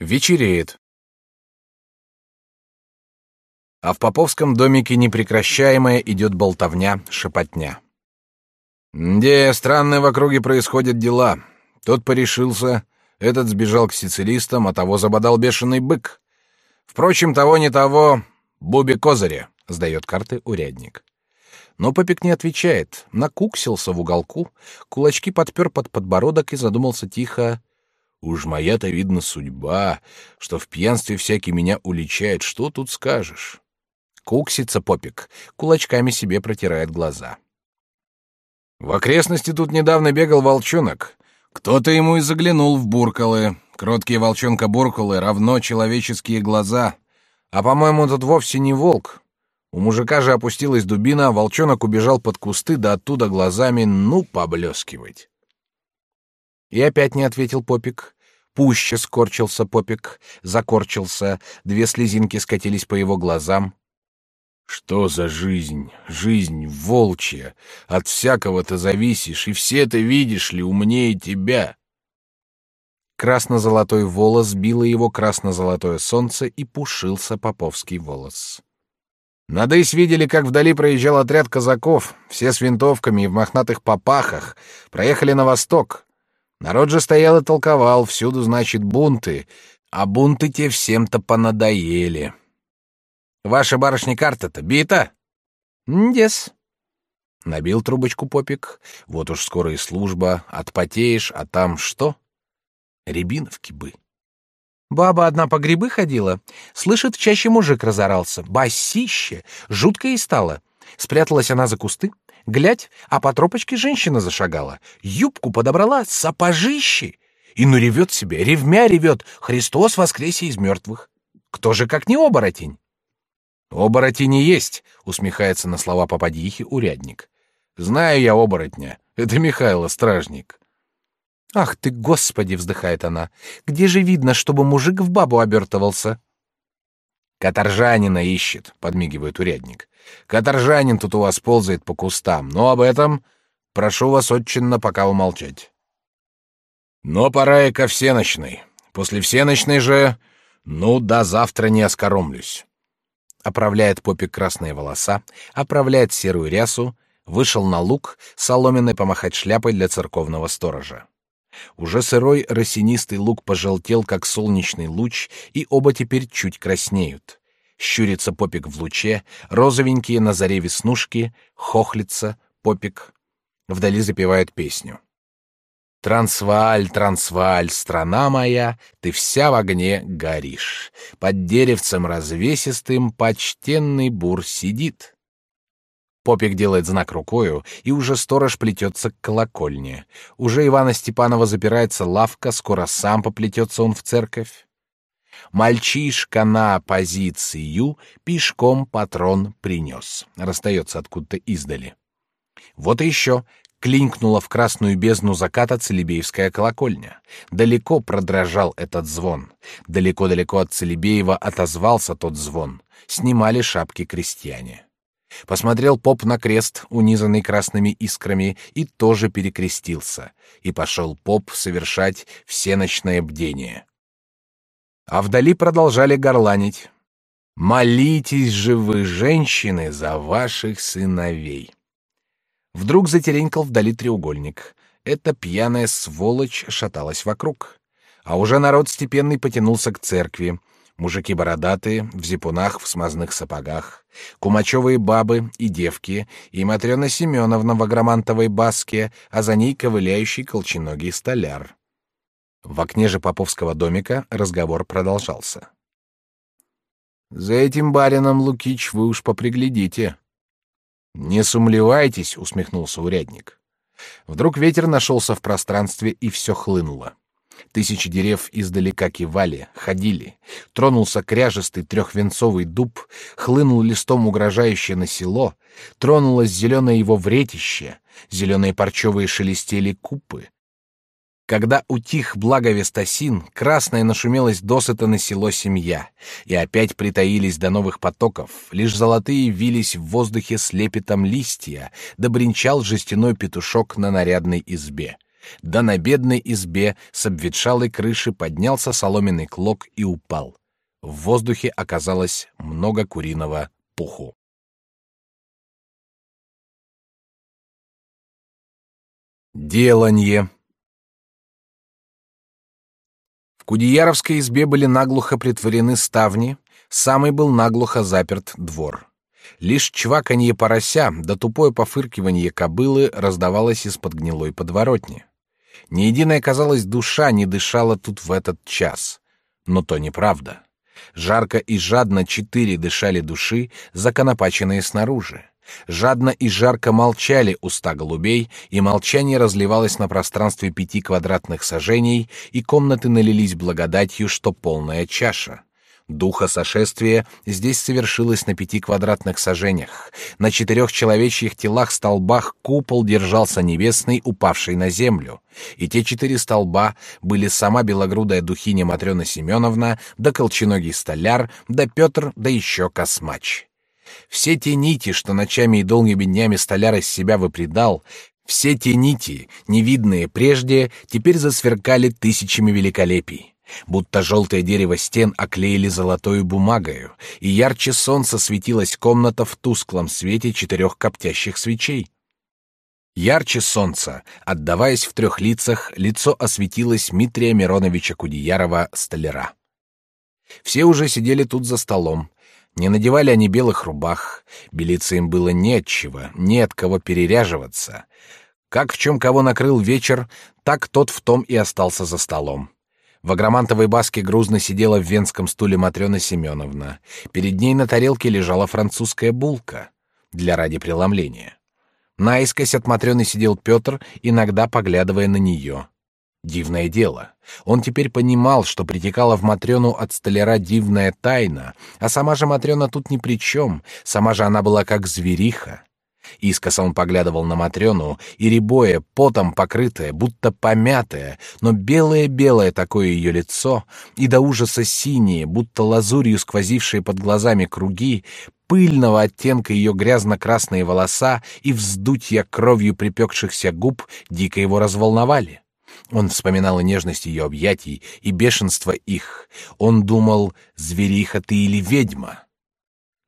Вечереет. А в Поповском домике непрекращаемая идет болтовня, шепотня. Где странные в округе происходят дела. Тот порешился, этот сбежал к сицилистам, а того забодал бешеный бык. Впрочем, того не того, Буби Козыря, сдает карты урядник. Но Попик не отвечает, накуксился в уголку, кулачки подпер под подбородок и задумался тихо, Уж моя-то, видно, судьба, что в пьянстве всякий меня уличает. Что тут скажешь? Куксится попик, кулачками себе протирает глаза. В окрестности тут недавно бегал волчонок. Кто-то ему и заглянул в буркалы. Кроткие волчонка-буркалы равно человеческие глаза. А, по-моему, тут вовсе не волк. У мужика же опустилась дубина, а волчонок убежал под кусты, да оттуда глазами, ну, поблескивать. И опять не ответил Попик. Пуще скорчился Попик, закорчился, две слезинки скатились по его глазам. Что за жизнь? Жизнь волчья. От всякого ты зависишь, и все ты видишь ли умнее тебя. Красно-золотой волос било его красно-золотое солнце, и пушился поповский волос. Надысь видели, как вдали проезжал отряд казаков, все с винтовками и в мохнатых попахах, проехали на восток, Народ же стоял и толковал, всюду, значит, бунты, а бунты те всем-то понадоели. Ваша барышня карта-то бита? Дес. Набил трубочку попик. Вот уж скоро и служба. Отпотеешь, а там что? Рябиновки бы. Баба одна по грибы ходила. Слышит, чаще мужик разорался. Басище! Жутко ей стало. Спряталась она за кусты, Глядь, а по тропочке женщина зашагала, юбку подобрала, сапожищи, и ну ревет себе, ревмя ревет, Христос воскресе из мертвых. Кто же как не оборотень? Оборотень и есть, усмехается на слова попадьихи урядник. Знаю я оборотня, это Михайло Стражник. Ах ты, господи, вздыхает она, где же видно, чтобы мужик в бабу обертывался? Каторжанина ищет, подмигивает урядник. Каторжанин тут у вас ползает по кустам, но об этом прошу вас отчинно пока умолчать. Но пора и ко всеночной. После всеночной же, ну, до завтра не оскоромлюсь. Оправляет попик красные волоса, оправляет серую рясу, вышел на луг, соломенной помахать шляпой для церковного сторожа. Уже сырой росинистый лук пожелтел, как солнечный луч, и оба теперь чуть краснеют. Щурится попик в луче, розовенькие на заре веснушки, хохлится попик. Вдали запевают песню. Трансваль, Трансваль, страна моя, ты вся в огне горишь. Под деревцем развесистым почтенный бур сидит. Попик делает знак рукою, и уже сторож плетется к колокольне. Уже Ивана Степанова запирается лавка, скоро сам поплетется он в церковь. Мальчишка на позицию пешком патрон принес. Расстается откуда-то издали. Вот и еще. Клинкнула в красную бездну заката Целебеевская колокольня. Далеко продрожал этот звон. Далеко-далеко от Целебеева отозвался тот звон. Снимали шапки крестьяне. Посмотрел поп на крест, унизанный красными искрами, и тоже перекрестился. И пошел поп совершать всеночное бдение. А вдали продолжали горланить. «Молитесь же вы, женщины, за ваших сыновей!» Вдруг затеренькал вдали треугольник. Эта пьяная сволочь шаталась вокруг. А уже народ степенный потянулся к церкви, Мужики бородатые, в зипунах, в смазных сапогах, кумачевые бабы и девки, и Матрена Семеновна в агромантовой баске, а за ней ковыляющий колченогий столяр. В окне же поповского домика разговор продолжался. «За этим барином, Лукич, вы уж поприглядите». «Не сумлевайтесь», — усмехнулся урядник. Вдруг ветер нашелся в пространстве, и все хлынуло. Тысячи дерев издалека кивали, ходили. Тронулся кряжестый трехвенцовый дуб, хлынул листом угрожающе на село, тронулось зеленое его вретище, зеленые парчевые шелестели купы. Когда утих благовестосин, красная нашумелась досыта на село семья, и опять притаились до новых потоков, лишь золотые вились в воздухе с лепетом листья, да бренчал жестяной петушок на нарядной избе — да на бедной избе с обветшалой крыши поднялся соломенный клок и упал. В воздухе оказалось много куриного пуху. Деланье. В Кудеяровской избе были наглухо притворены ставни, самый был наглухо заперт двор. Лишь чваканье порося да тупое пофыркивание кобылы раздавалось из-под гнилой подворотни. Ни единая, казалось, душа не дышала тут в этот час. Но то неправда. Жарко и жадно четыре дышали души, законопаченные снаружи. Жадно и жарко молчали уста голубей, и молчание разливалось на пространстве пяти квадратных сажений, и комнаты налились благодатью, что полная чаша. Духа сошествия здесь совершилось на пяти квадратных сажениях. На четырех человечьих телах столбах купол держался небесный, упавший на землю. И те четыре столба были сама белогрудая духиня Матрена Семеновна, да колченогий столяр, да Петр, да еще космач. Все те нити, что ночами и долгими днями столяр из себя выпредал, все те нити, невидные прежде, теперь засверкали тысячами великолепий. Будто желтое дерево стен оклеили золотою бумагою, и ярче солнца светилась комната в тусклом свете четырех коптящих свечей. Ярче солнца, отдаваясь в трех лицах, лицо осветилось Митрия Мироновича Кудеярова, столяра. Все уже сидели тут за столом, не надевали они белых рубах, белиться им было нечего, не от кого переряживаться. Как в чем кого накрыл вечер, так тот в том и остался за столом. В агромантовой баске грузно сидела в венском стуле Матрена Семеновна. Перед ней на тарелке лежала французская булка для ради преломления. Наискось от Матрены сидел Петр, иногда поглядывая на нее. Дивное дело. Он теперь понимал, что притекала в Матрёну от столяра дивная тайна, а сама же Матрёна тут ни при чем, сама же она была как звериха. Искоса он поглядывал на Матрёну, и рябое, потом покрытое, будто помятое, но белое-белое такое ее лицо, и до ужаса синие, будто лазурью сквозившие под глазами круги, пыльного оттенка ее грязно-красные волоса и вздутья кровью припекшихся губ дико его разволновали. Он вспоминал и нежность ее объятий, и бешенство их. Он думал, звериха ты или ведьма.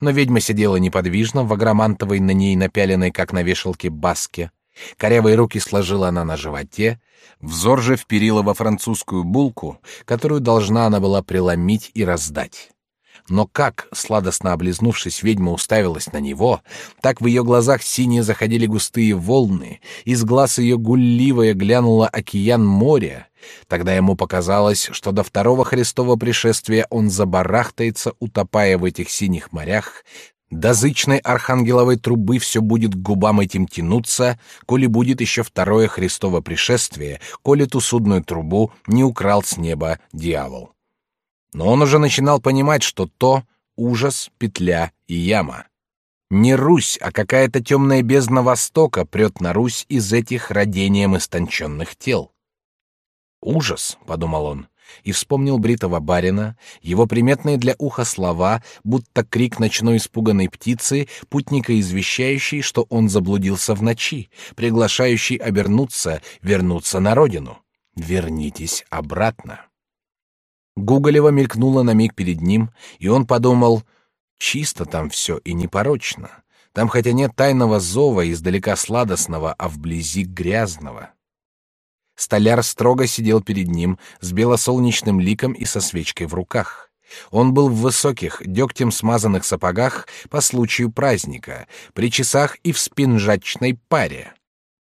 Но ведьма сидела неподвижно в агромантовой на ней напяленной, как на вешалке, баске. Корявые руки сложила она на животе, взор же вперила во французскую булку, которую должна она была преломить и раздать. Но как, сладостно облизнувшись, ведьма уставилась на него, так в ее глазах синие заходили густые волны, из глаз ее гулливая глянула океан моря. Тогда ему показалось, что до второго Христова пришествия он забарахтается, утопая в этих синих морях, до зычной архангеловой трубы все будет к губам этим тянуться, коли будет еще второе Христово пришествие, коли ту судную трубу не украл с неба дьявол. Но он уже начинал понимать, что то — ужас, петля и яма. Не Русь, а какая-то темная бездна Востока прет на Русь из этих родением истонченных тел. «Ужас», — подумал он, и вспомнил бритого барина, его приметные для уха слова, будто крик ночной испуганной птицы, путника извещающий, что он заблудился в ночи, приглашающий обернуться, вернуться на родину. «Вернитесь обратно». Гуголева мелькнула на миг перед ним, и он подумал, чисто там все и непорочно. Там хотя нет тайного зова, издалека сладостного, а вблизи грязного. Столяр строго сидел перед ним с белосолнечным ликом и со свечкой в руках. Он был в высоких, дегтем смазанных сапогах по случаю праздника, при часах и в спинжачной паре.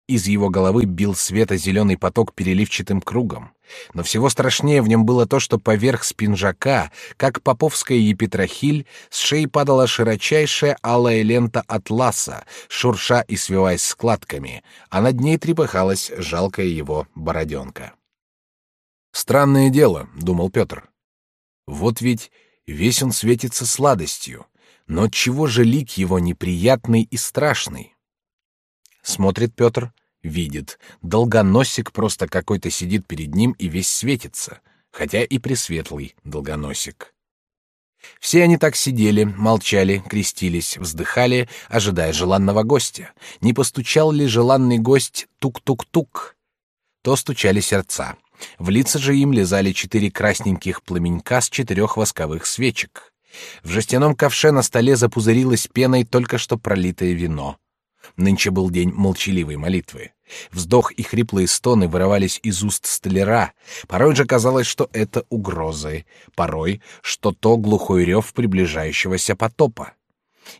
Из его головы бил свето-зеленый поток переливчатым кругом. Но всего страшнее в нем было то, что поверх спинжака, как поповская епитрахиль, с шеи падала широчайшая алая лента атласа, шурша и свиваясь складками, а над ней трепыхалась жалкая его бороденка. «Странное дело», — думал Петр. «Вот ведь весь он светится сладостью, но чего же лик его неприятный и страшный?» Смотрит Петр, видит. Долгоносик просто какой-то сидит перед ним и весь светится, хотя и пресветлый долгоносик. Все они так сидели, молчали, крестились, вздыхали, ожидая желанного гостя. Не постучал ли желанный гость тук-тук-тук? то стучали сердца. В лица же им лезали четыре красненьких пламенька с четырех восковых свечек. В жестяном ковше на столе запузырилось пеной только что пролитое вино. Нынче был день молчаливой молитвы. Вздох и хриплые стоны вырывались из уст столяра. Порой же казалось, что это угрозы, порой, что то глухой рев приближающегося потопа.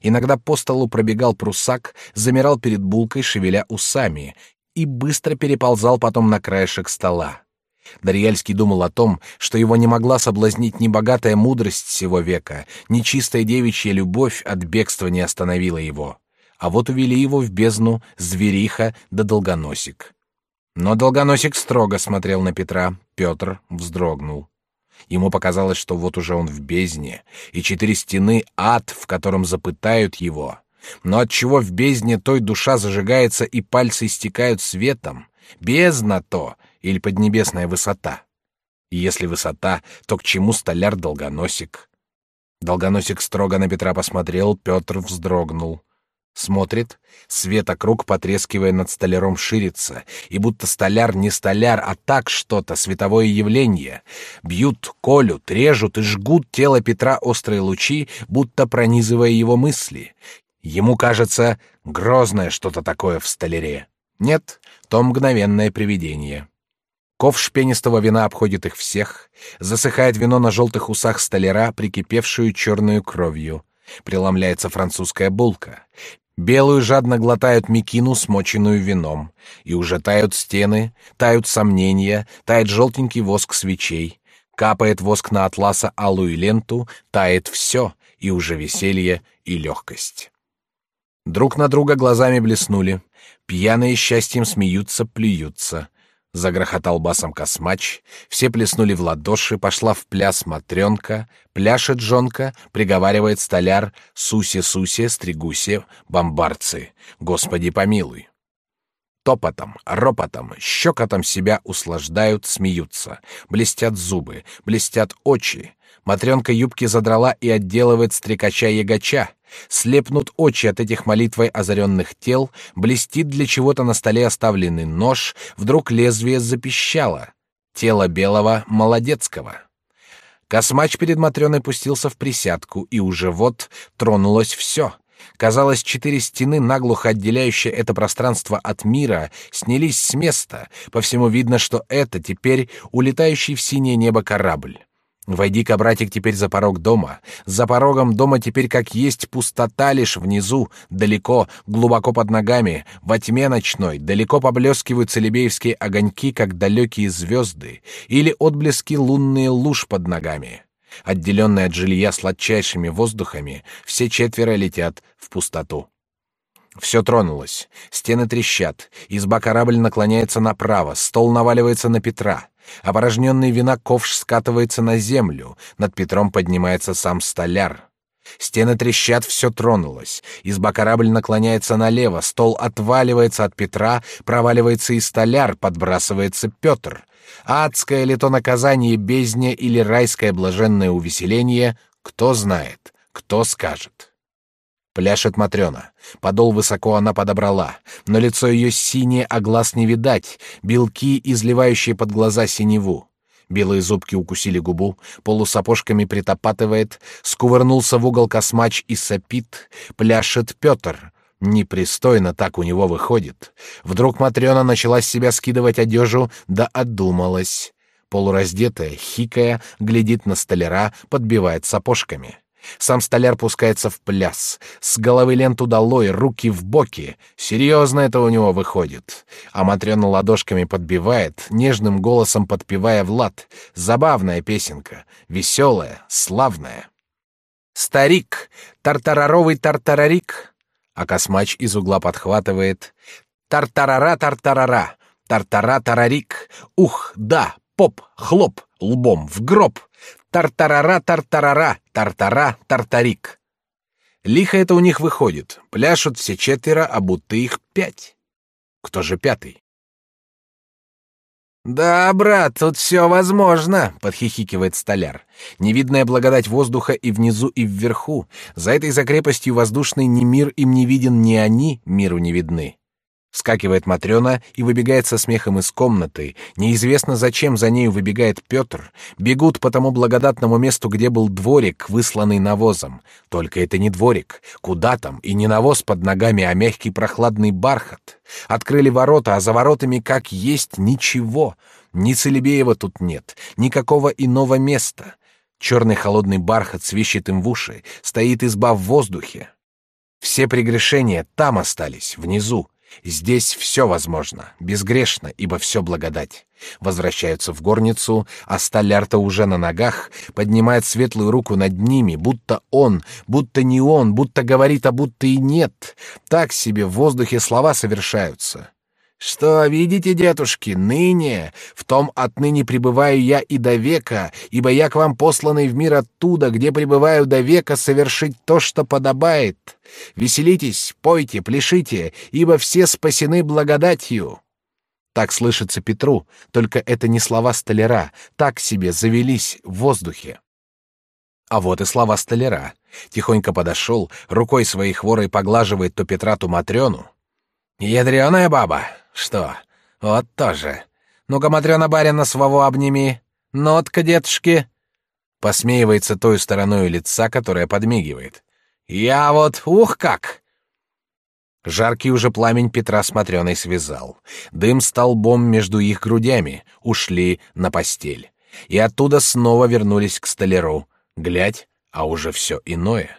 Иногда по столу пробегал прусак, замирал перед булкой, шевеля усами, и быстро переползал потом на краешек стола. Дарьяльский думал о том, что его не могла соблазнить ни богатая мудрость сего века, ни чистая девичья любовь от бегства не остановила его. А вот увели его в бездну звериха да долгоносик. Но долгоносик строго смотрел на Петра, Петр вздрогнул. Ему показалось, что вот уже он в бездне, и четыре стены — ад, в котором запытают его. Но от чего в бездне той душа зажигается и пальцы истекают светом? Бездна то или поднебесная высота? И если высота, то к чему столяр Долгоносик? Долгоносик строго на Петра посмотрел, Петр вздрогнул. Смотрит, свет округ, потрескивая над столяром, ширится, и будто столяр не столяр, а так что-то, световое явление. Бьют, колют, режут и жгут тело Петра острые лучи, будто пронизывая его мысли. Ему кажется, грозное что-то такое в столяре. Нет, то мгновенное привидение. Ковш пенистого вина обходит их всех, засыхает вино на желтых усах столяра, прикипевшую черную кровью. Преломляется французская булка. Белую жадно глотают мекину, смоченную вином, и уже тают стены, тают сомнения, тает желтенький воск свечей, капает воск на атласа алую ленту, тает все, и уже веселье и легкость. Друг на друга глазами блеснули, пьяные счастьем смеются, плюются. Загрохотал басом космач, все плеснули в ладоши, пошла в пляс матренка, пляшет жонка, приговаривает столяр, сусе-сусе, стригусе, бомбарцы, Господи помилуй. Топотом, ропотом, щекотом себя услаждают, смеются, блестят зубы, блестят очи. Матренка юбки задрала и отделывает стрекача-ягача, Слепнут очи от этих молитвой озаренных тел, блестит для чего-то на столе оставленный нож, вдруг лезвие запищало. Тело белого молодецкого. Космач перед Матрёной пустился в присядку, и уже вот тронулось все. Казалось, четыре стены, наглухо отделяющие это пространство от мира, снялись с места. По всему видно, что это теперь улетающий в синее небо корабль. Войди-ка, братик, теперь за порог дома. За порогом дома теперь как есть пустота лишь внизу, далеко, глубоко под ногами, во тьме ночной, далеко поблескивают целебеевские огоньки, как далекие звезды, или отблески лунные луж под ногами. Отделенные от жилья сладчайшими воздухами, все четверо летят в пустоту. Все тронулось. Стены трещат. Изба корабль наклоняется направо. Стол наваливается на Петра. Опорожненный вина ковш скатывается на землю, над Петром поднимается сам столяр. Стены трещат, все тронулось. Изба корабль наклоняется налево, стол отваливается от Петра, проваливается и столяр, подбрасывается Петр. Адское ли то наказание бездне или райское блаженное увеселение, кто знает, кто скажет. Пляшет Матрена. Подол высоко она подобрала, но лицо ее синее, а глаз не видать, белки, изливающие под глаза синеву. Белые зубки укусили губу, полусапожками притопатывает, скувырнулся в угол космач и сопит, пляшет Петр. Непристойно так у него выходит. Вдруг Матрена начала с себя скидывать одежу, да одумалась. Полураздетая, хикая, глядит на столяра, подбивает сапожками. Сам столяр пускается в пляс. С головы ленту долой, руки в боки. Серьезно это у него выходит. А Матрена ладошками подбивает, нежным голосом подпевая Влад. Забавная песенка. Веселая, славная. «Старик! Тартараровый тартарарик!» А космач из угла подхватывает. «Тартарара-тартарара! Тартара-тарарик! Ух, да! Поп! Хлоп! Лбом в гроб! Тартарара, тартарара, тартара, тартарик. Лихо это у них выходит. Пляшут все четверо, а будто их пять. Кто же пятый? «Да, брат, тут все возможно», — подхихикивает столяр. Невидная благодать воздуха и внизу, и вверху. За этой закрепостью воздушной ни мир им не виден, ни они миру не видны. Вскакивает Матрена и выбегает со смехом из комнаты. Неизвестно, зачем за нею выбегает Петр. Бегут по тому благодатному месту, где был дворик, высланный навозом. Только это не дворик. Куда там? И не навоз под ногами, а мягкий прохладный бархат. Открыли ворота, а за воротами, как есть, ничего. Ни Целебеева тут нет, никакого иного места. Черный холодный бархат свищет им в уши, стоит изба в воздухе. Все прегрешения там остались, внизу. Здесь все возможно, безгрешно, ибо все благодать. Возвращаются в горницу, а столяр-то уже на ногах, поднимает светлую руку над ними, будто он, будто не он, будто говорит, а будто и нет. Так себе в воздухе слова совершаются. Что видите, дедушки, ныне, в том отныне пребываю я и до века, ибо я к вам посланный в мир оттуда, где пребываю до века, совершить то, что подобает. Веселитесь, пойте, пляшите, ибо все спасены благодатью. Так слышится Петру, только это не слова столяра, так себе завелись в воздухе. А вот и слова столяра. Тихонько подошел, рукой своей хворой поглаживает то Петра, то Матрёну. «Ядреная баба! Что? Вот тоже. Ну-ка, Матрёна барина своего обними. Нотка, детушки!» Посмеивается той стороной лица, которая подмигивает. «Я вот, ух как!» Жаркий уже пламень Петра с Матрёной связал. Дым столбом между их грудями. Ушли на постель. И оттуда снова вернулись к столяру. Глядь, а уже все иное.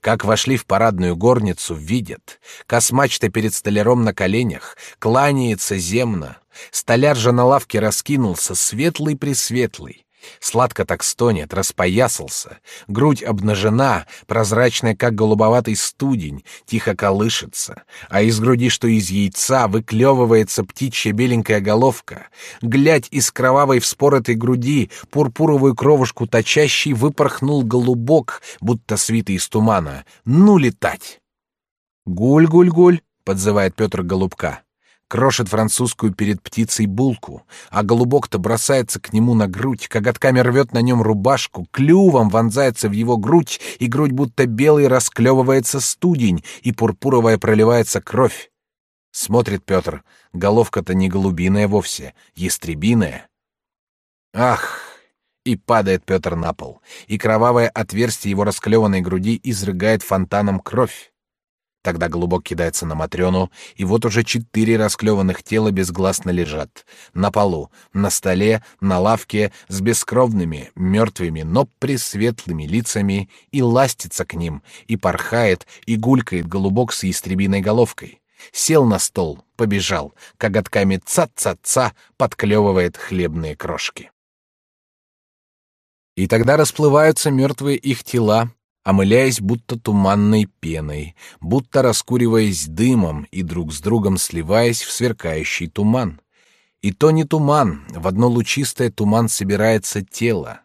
Как вошли в парадную горницу, видят. Космач-то перед столяром на коленях, кланяется земно. Столяр же на лавке раскинулся, светлый-пресветлый. Сладко так стонет, распоясался, грудь обнажена, прозрачная, как голубоватый студень, тихо колышется, а из груди, что из яйца, выклевывается птичья беленькая головка. Глядь из кровавой вспоротой груди, пурпуровую кровушку точащий, выпорхнул голубок, будто свитый из тумана. Ну, летать! «Гуль-гуль-гуль!» — подзывает Петр голубка крошит французскую перед птицей булку, а голубок-то бросается к нему на грудь, коготками рвет на нем рубашку, клювом вонзается в его грудь, и грудь будто белый расклевывается студень, и пурпуровая проливается кровь. Смотрит Петр, головка-то не голубиная вовсе, ястребиная. Ах! И падает Петр на пол, и кровавое отверстие его расклеванной груди изрыгает фонтаном кровь. Тогда голубок кидается на Матрёну, и вот уже четыре расклеванных тела безгласно лежат. На полу, на столе, на лавке, с бескровными, мертвыми, но пресветлыми лицами, и ластится к ним, и порхает, и гулькает голубок с ястребиной головкой. Сел на стол, побежал, коготками ца-ца-ца подклевывает хлебные крошки. И тогда расплываются мертвые их тела, омыляясь будто туманной пеной, будто раскуриваясь дымом и друг с другом сливаясь в сверкающий туман. И то не туман, в одно лучистое туман собирается тело.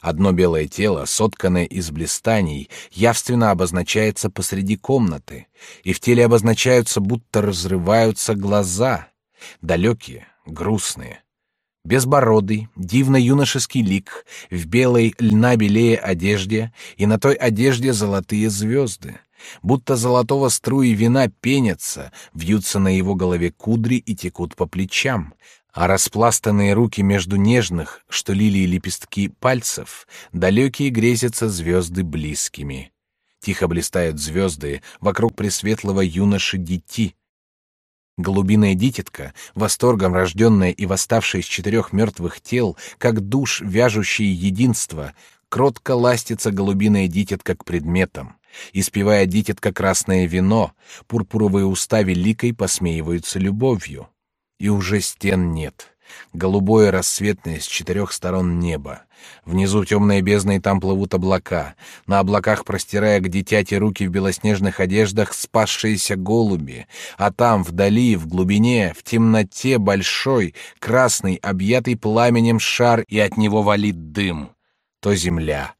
Одно белое тело, сотканное из блистаний, явственно обозначается посреди комнаты, и в теле обозначаются, будто разрываются глаза, далекие, грустные, безбородый, дивно юношеский лик, в белой льна белее одежде, и на той одежде золотые звезды. Будто золотого струи вина пенятся, вьются на его голове кудри и текут по плечам, а распластанные руки между нежных, что лилии лепестки пальцев, далекие грезятся звезды близкими. Тихо блистают звезды вокруг пресветлого юноши Дити, Голубиная дитятка, восторгом рожденная и восставшая из четырех мертвых тел, как душ, вяжущие единство, кротко ластится голубиная дитятка к предметам. Испевая дитятка красное вино, пурпуровые уста великой посмеиваются любовью. И уже стен нет. Голубое рассветное с четырех сторон небо. Внизу темная бездна, и там плывут облака. На облаках, простирая к дитяти руки в белоснежных одеждах, спасшиеся голуби. А там, вдали, в глубине, в темноте большой, красный, объятый пламенем шар, и от него валит дым. То земля.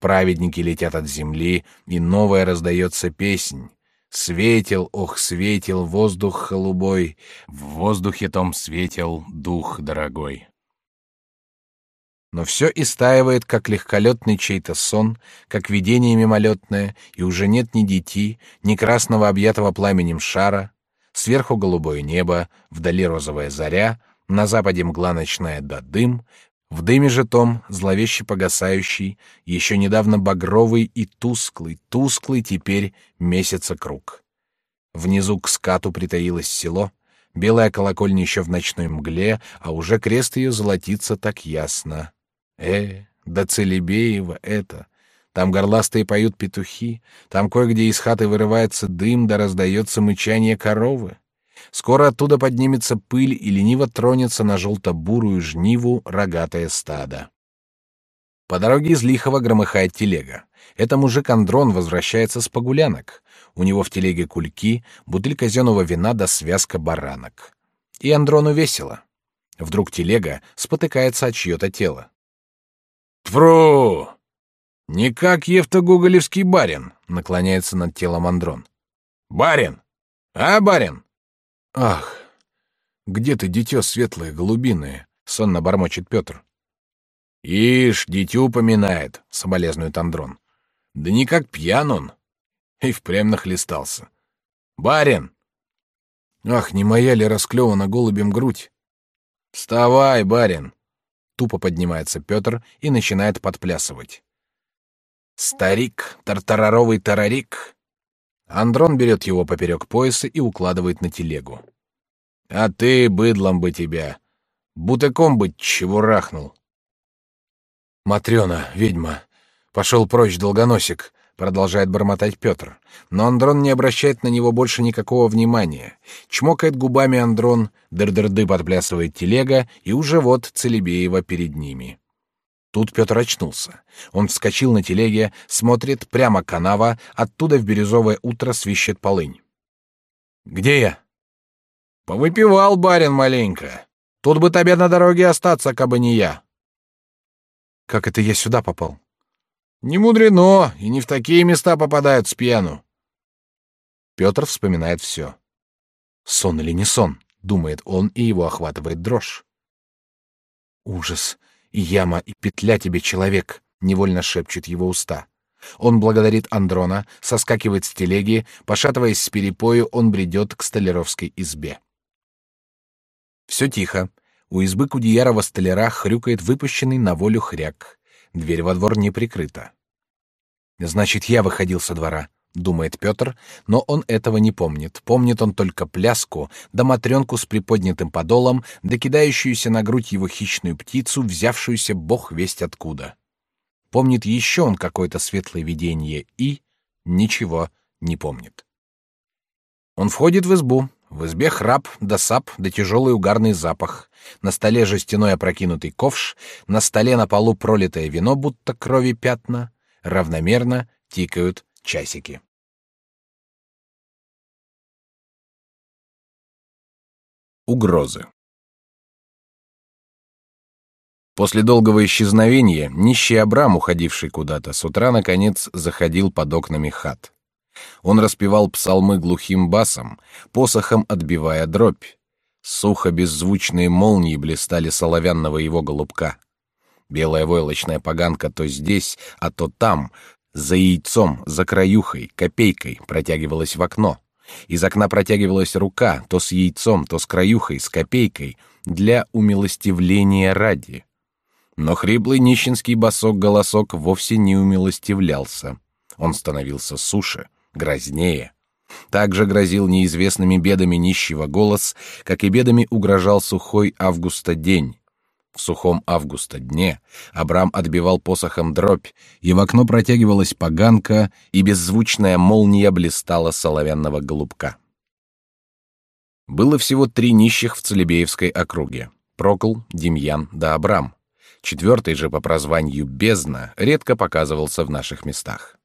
Праведники летят от земли, и новая раздается песнь. Светил, ох, светил воздух голубой, в воздухе том светил дух дорогой. Но все истаивает, как легколетный чей-то сон, как видение мимолетное, и уже нет ни дети, ни красного объятого пламенем шара. Сверху голубое небо, вдали розовая заря, на западе мгла ночная да дым, в дыме же том, зловеще погасающий, еще недавно багровый и тусклый, тусклый теперь месяца круг. Внизу к скату притаилось село, белая колокольня еще в ночной мгле, а уже крест ее золотится так ясно. Э, да Целебеева это! Там горластые поют петухи, там кое-где из хаты вырывается дым, да раздается мычание коровы. Скоро оттуда поднимется пыль и лениво тронется на желто-бурую жниву рогатое стадо. По дороге из Лихова громыхает телега. Это мужик Андрон возвращается с погулянок. У него в телеге кульки, бутыль казенного вина да связка баранок. И Андрону весело. Вдруг телега спотыкается от чье-то тело. «Тфру! Не как Евто-Гоголевский барин!» — наклоняется над телом Андрон. «Барин! А, барин?» «Ах, где ты, дитё светлое, голубиное?» — сонно бормочет Петр. «Ишь, дитю упоминает», — соболезнует Андрон. «Да не как пьян он». И впрямь нахлестался. «Барин!» «Ах, не моя ли расклевана голубем грудь?» «Вставай, барин!» Тупо поднимается Петр и начинает подплясывать. «Старик, тартараровый тарарик, Андрон берет его поперек пояса и укладывает на телегу. «А ты, быдлом бы тебя! Бутыком бы чего рахнул!» «Матрена, ведьма! Пошел прочь, долгоносик!» — продолжает бормотать Петр. Но Андрон не обращает на него больше никакого внимания. Чмокает губами Андрон, дыр-дыр-ды подплясывает телега, и уже вот Целебеева перед ними. Тут Петр очнулся. Он вскочил на телеге, смотрит прямо канава, оттуда в бирюзовое утро свищет полынь. «Где я?» «Повыпивал, барин, маленько. Тут бы тебе на дороге остаться, кабы не я». «Как это я сюда попал?» «Не мудрено, и не в такие места попадают с пьяну». Петр вспоминает все. «Сон или не сон?» — думает он, и его охватывает дрожь. «Ужас! Яма, и петля тебе, человек, невольно шепчет его уста. Он благодарит Андрона, соскакивает с телеги, пошатываясь с перепою, он бредет к столяровской избе. Все тихо. У избы Кудеярова столяра хрюкает выпущенный на волю хряк. Дверь во двор не прикрыта. Значит, я выходил со двора думает Петр, но он этого не помнит. Помнит он только пляску, да матренку с приподнятым подолом, да кидающуюся на грудь его хищную птицу, взявшуюся бог весть откуда. Помнит еще он какое-то светлое видение и ничего не помнит. Он входит в избу. В избе храп, да сап, да тяжелый угарный запах. На столе жестяной опрокинутый ковш, на столе на полу пролитое вино, будто крови пятна. Равномерно тикают часики. Угрозы. После долгого исчезновения нищий Абрам, уходивший куда-то, с утра наконец заходил под окнами хат. Он распевал псалмы глухим басом, посохом отбивая дробь. Сухо беззвучные молнии блистали соловянного его голубка. Белая войлочная поганка то здесь, а то там, за яйцом, за краюхой, копейкой протягивалась в окно. Из окна протягивалась рука, то с яйцом, то с краюхой, с копейкой, для умилостивления ради. Но хриплый нищенский босок-голосок вовсе не умилостивлялся. Он становился суше, грознее. Также грозил неизвестными бедами нищего голос, как и бедами угрожал сухой августа день, в сухом августа дне Абрам отбивал посохом дробь, и в окно протягивалась поганка, и беззвучная молния блистала соловянного голубка. Было всего три нищих в Целебеевской округе — Прокл, Демьян да Абрам. Четвертый же по прозванию Бездна редко показывался в наших местах.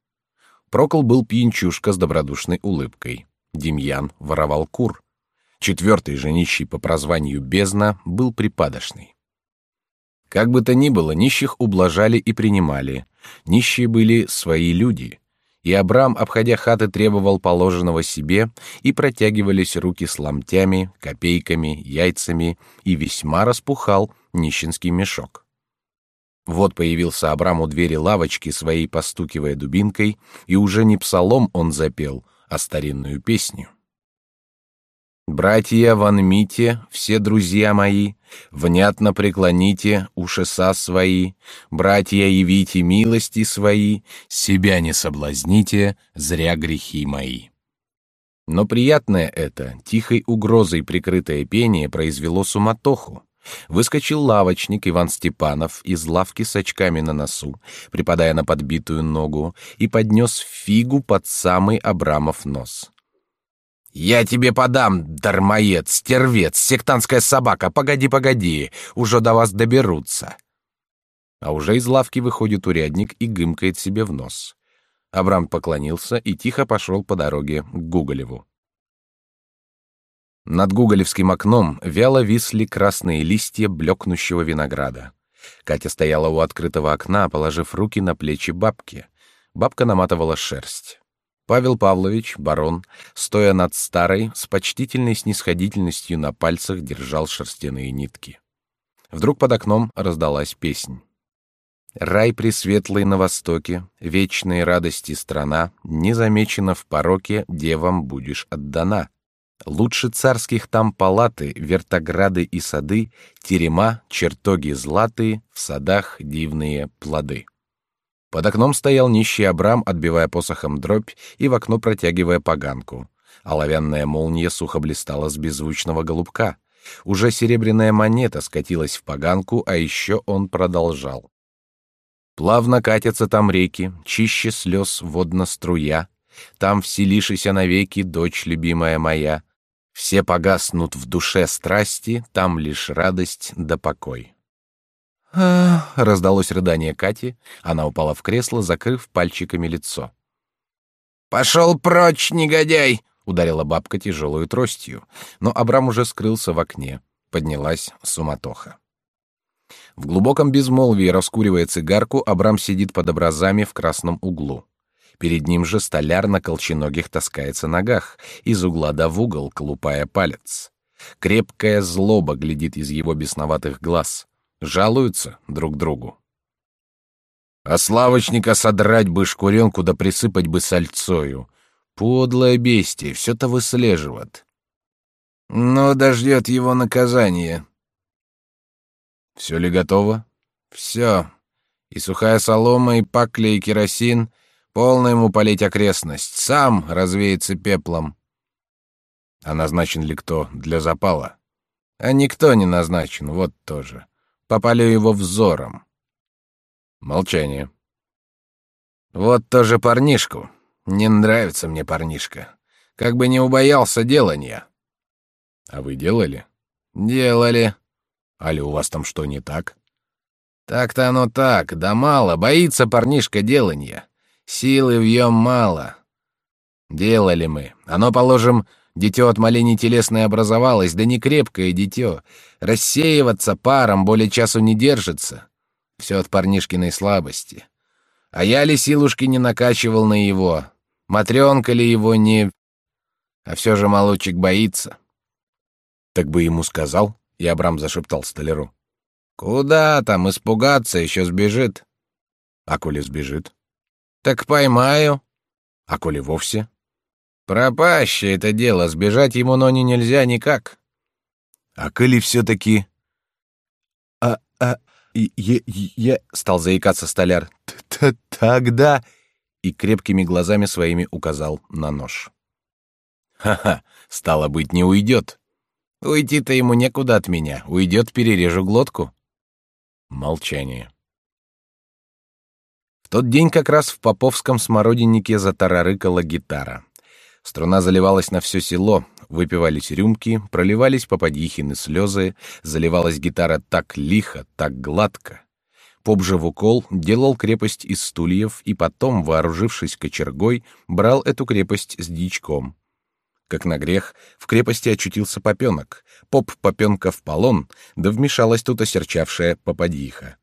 Прокл был пьянчушка с добродушной улыбкой. Демьян воровал кур. Четвертый же нищий по прозванию Бездна был припадочный. Как бы то ни было, нищих ублажали и принимали. Нищие были свои люди. И Абрам, обходя хаты, требовал положенного себе, и протягивались руки с ломтями, копейками, яйцами, и весьма распухал нищенский мешок. Вот появился Абрам у двери лавочки своей, постукивая дубинкой, и уже не псалом он запел, а старинную песню. Братья вонмите, все друзья мои, внятно преклоните ушеса свои, братья явите милости свои, себя не соблазните, зря грехи мои. Но приятное это, тихой угрозой прикрытое пение произвело суматоху. Выскочил лавочник Иван Степанов из лавки с очками на носу, припадая на подбитую ногу, и поднес фигу под самый Абрамов нос. «Я тебе подам, дармоед, стервец, сектантская собака, погоди, погоди, уже до вас доберутся!» А уже из лавки выходит урядник и гымкает себе в нос. Абрам поклонился и тихо пошел по дороге к Гуголеву. Над гуголевским окном вяло висли красные листья блекнущего винограда. Катя стояла у открытого окна, положив руки на плечи бабки. Бабка наматывала шерсть. Павел Павлович, барон, стоя над старой, с почтительной снисходительностью на пальцах держал шерстяные нитки. Вдруг под окном раздалась песнь. Рай пресветлый на востоке, вечной радости страна, не замечена в пороке, девам будешь отдана. Лучше царских там палаты, вертограды и сады, терема, чертоги златые, в садах дивные плоды. Под окном стоял нищий Абрам, отбивая посохом дробь и в окно протягивая поганку. Оловянная молния сухо блистала с беззвучного голубка. Уже серебряная монета скатилась в поганку, а еще он продолжал. Плавно катятся там реки, чище слез водна струя. Там вселишися навеки, дочь любимая моя. Все погаснут в душе страсти, там лишь радость да покой. А, раздалось рыдание Кати, она упала в кресло, закрыв пальчиками лицо. Пошел прочь, негодяй! ударила бабка тяжелую тростью, но Абрам уже скрылся в окне. Поднялась суматоха. В глубоком безмолвии, раскуривая цигарку, Абрам сидит под образами в красном углу. Перед ним же столяр на колченогих таскается ногах, из угла до в угол, колупая палец. Крепкая злоба глядит из его бесноватых глаз. Жалуются друг другу. А славочника содрать бы шкуренку да присыпать бы сальцою. Подлое бестие, все-то выслеживает. Но дождет его наказание. Все ли готово? Все. И сухая солома, и пакля, и керосин. Полно ему полить окрестность. Сам развеется пеплом. А назначен ли кто для запала? А никто не назначен, вот тоже попали его взором. Молчание. Вот тоже парнишку. Не нравится мне парнишка. Как бы не убоялся делания. А вы делали? Делали. Али у вас там что не так? Так-то оно так, да мало, боится парнишка делания. Силы в нем мало. Делали мы. Оно, положим, Дитё от малени телесное образовалось, да не крепкое дитё. Рассеиваться паром более часу не держится. Все от парнишкиной слабости. А я ли силушки не накачивал на его? Матрёнка ли его не... А все же молодчик боится. Так бы ему сказал, и Абрам зашептал столяру. Куда там, испугаться, еще сбежит. А коли сбежит? Так поймаю. А коли вовсе? Пропащее это дело, сбежать ему но не нельзя никак. А коли все-таки... А, а, я, я... Стал заикаться столяр. Т Тогда... И крепкими глазами своими указал на нож. Ха-ха, стало быть, не уйдет. Уйти-то ему некуда от меня. Уйдет, перережу глотку. Молчание. В тот день как раз в Поповском смородиннике затарарыкала гитара. Струна заливалась на все село, выпивались рюмки, проливались попадьихины слезы, заливалась гитара так лихо, так гладко. Поп же в укол делал крепость из стульев и потом, вооружившись кочергой, брал эту крепость с дичком. Как на грех, в крепости очутился попенок. Поп попенка в полон, да вмешалась тут осерчавшая попадьиха.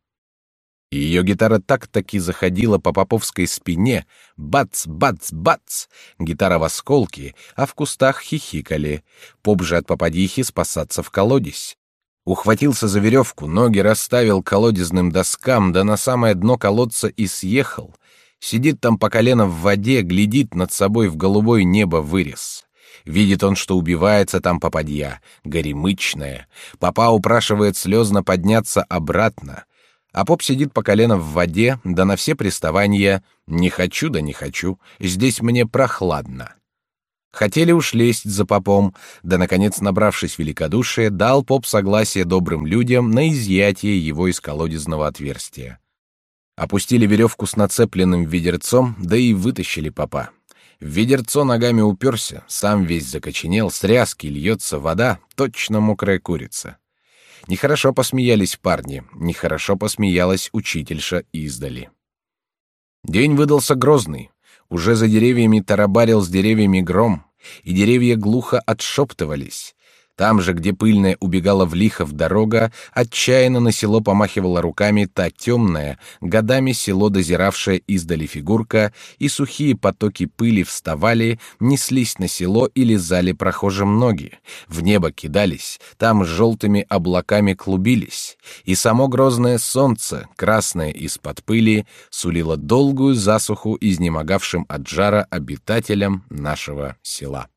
И ее гитара так-таки заходила по поповской спине. Бац, бац, бац! Гитара в осколке, а в кустах хихикали. Поп же от попадихи спасаться в колодец. Ухватился за веревку, ноги расставил колодезным доскам, да на самое дно колодца и съехал. Сидит там по колено в воде, глядит над собой в голубое небо вырез. Видит он, что убивается там попадья, горемычная. Папа упрашивает слезно подняться обратно. А поп сидит по колено в воде, да на все приставания «не хочу, да не хочу, здесь мне прохладно». Хотели уж лезть за попом, да, наконец, набравшись великодушия, дал поп согласие добрым людям на изъятие его из колодезного отверстия. Опустили веревку с нацепленным ведерцом, да и вытащили попа. В ведерцо ногами уперся, сам весь закоченел, с ряски льется вода, точно мокрая курица. Нехорошо посмеялись парни, нехорошо посмеялась учительша издали. День выдался грозный. Уже за деревьями тарабарил с деревьями гром, и деревья глухо отшептывались. Там же, где пыльная убегала в Лихов дорога, отчаянно на село помахивала руками та темная, годами село дозиравшая издали фигурка, и сухие потоки пыли вставали, неслись на село и лизали прохожим ноги, в небо кидались, там желтыми облаками клубились, и само грозное солнце, красное из-под пыли, сулило долгую засуху изнемогавшим от жара обитателям нашего села.